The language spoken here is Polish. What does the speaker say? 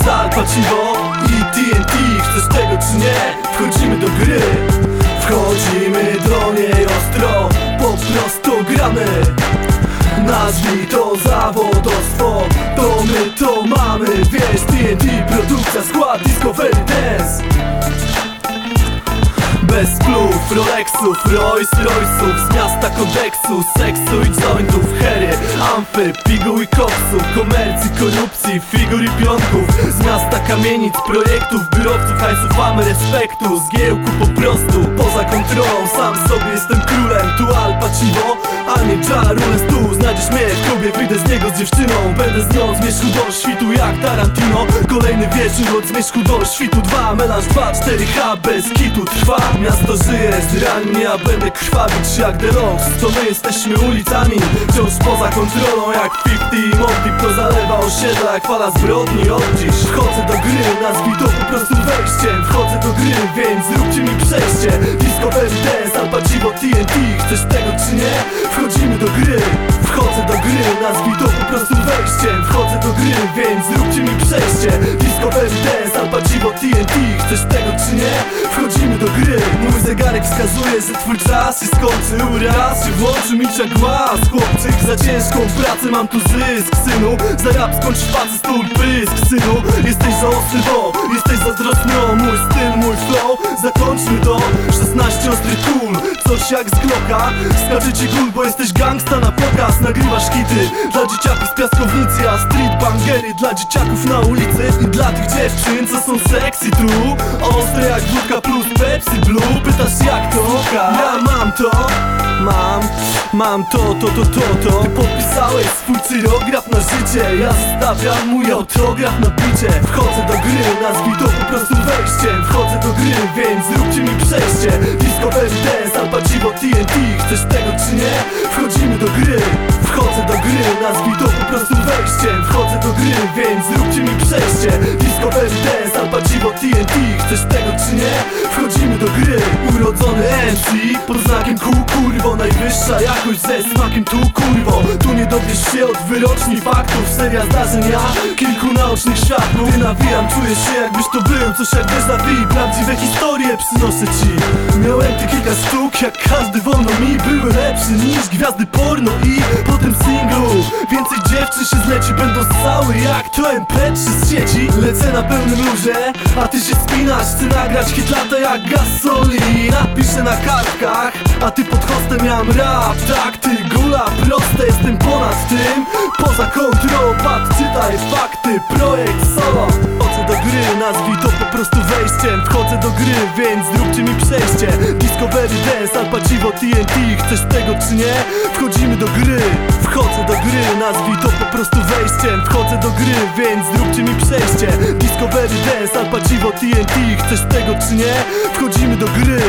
Paliwo i TNT Chcesz tego czy nie? Wchodzimy do gry. Wchodzimy do niej ostro Po prostu gramy. Nazwij to zawodostwo To my to mamy. Wiesz TNT produkcja skład Discovery bez plów, Rolexów, Rolls Royce'ów Z miasta kodeksu, seksu i jointów Hery, amfy, piguł i koksu Komercji, korupcji, figur i pionków Z miasta kamienic, projektów, biurowców Hajsów, mamy respektu, z giełku po prostu Poza kontrolą, sam sobie jestem królem Tu Al Pacino, a nie Ja Rules tu Znajdziesz mnie klubie, wyjdę z niego z dziewczyną Będę z nią zmierzchu do świtu jak Tarantino. Kolejny wieczór od zmierzchu do świtu 2 Melanż 2, 4H bez kitu trwa. Miasto żyje, zrannie, a będę krwawić jak The To my jesteśmy ulicami, wciąż poza kontrolą Jak 50 i Motley, to zalewa osiedla jak fala zbrodni od dziś. Wchodzę do gry, nazwij to po prostu wejściem Wchodzę do gry, więc zróbcie mi przejście Discovery Dance, Al Pacino, TNT Chcesz tego czy nie? Wchodzimy do gry. Wchodzę do gry, nazwij to po prostu wejściem. Wchodzę do gry, więc zróbcie mi przejście. Discovery Dance, Al Pacino, TNT Chcesz tego czy nie? Wchodzimy do gry. Mój zegarek wskazuje, że twój czas jest skończył Raz się włączy mi głaz. Chłopczyk za ciężką pracę mam tu zysk Synu, za rap skończysz facet stół pysk Synu, jesteś za ostry, bo jesteś zazdrosny mój styl, mój flow. Zakończmy to, 16 ostry kul Coś jak z Glocka, skacze ci gul, bo jesteś gangsta na pokaz. Nagrywasz hity dla dzieciaków z piaskownicy A street bangery dla dzieciaków na ulicy I dla tych dziewczyn, co są sexy tu. Ostre jak wódka plus Pepsi Blue. Pytasz jak to? Ja mam to. Mam, mam to, to, to, to, to. Ty podpisałeś swój cyrograf na życie. Ja zostawiam mój autograf na bicie Wchodzę do gry, nazwij to po prostu wejściem. Wchodzę do gry, więc Wchodzimy do gry. Urodzony MC pod znakiem Q, kurwo Najwyższa jakość ze smakiem tu, kurwo. Tu nie dowiesz się od wyroczni faktów Seria zdarzenia, kilku naocznych światów Gdy nawijam, czujesz się jakbyś to był Coś jak déjà prawdziwe historie przynoszę ci. Miałem te kilka sztuk, jak każdy wolno mi. Były lepsze niż gwiazdy porno i po tym singlu Dziewczyn się zleci, będą ssały jak to MP3 z sieci Lecę na pełnym luzie, a ty się spinasz Chcę nagrać hit lata jak gasolina Piszę na kartkach, a ty pod hostem miałem rap. Tak, ty gula, proste, jestem ponad tym. Poza kontrolą, patrz, czytaj fakty Projekt solo. Wchodzę do gry, nazwij to po prostu wejściem. Wchodzę do gry, więc zróbcie mi przejście. Discovery Dance, Al Pacino, TNT Chcesz tego czy nie? Wchodzimy do gry Wchodzę do gry, nazwij Wchodzę do gry, więc zróbcie mi przejście Discovery Dance, Al Pacino, TNT Chcesz tego czy nie? Wchodzimy do gry